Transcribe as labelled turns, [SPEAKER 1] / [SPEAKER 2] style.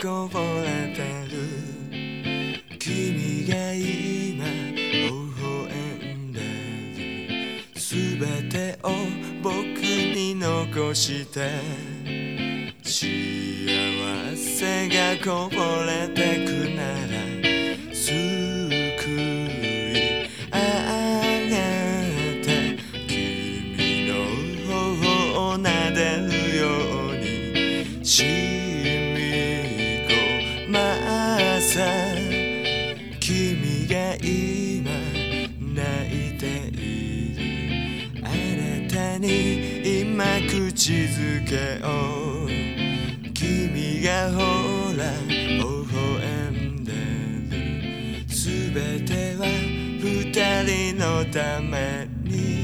[SPEAKER 1] こぼれてる。君が今微笑んでる。全てを僕に残して。幸せがこぼれてく。に今口づけを君がほら微笑んでる。全ては二人のために。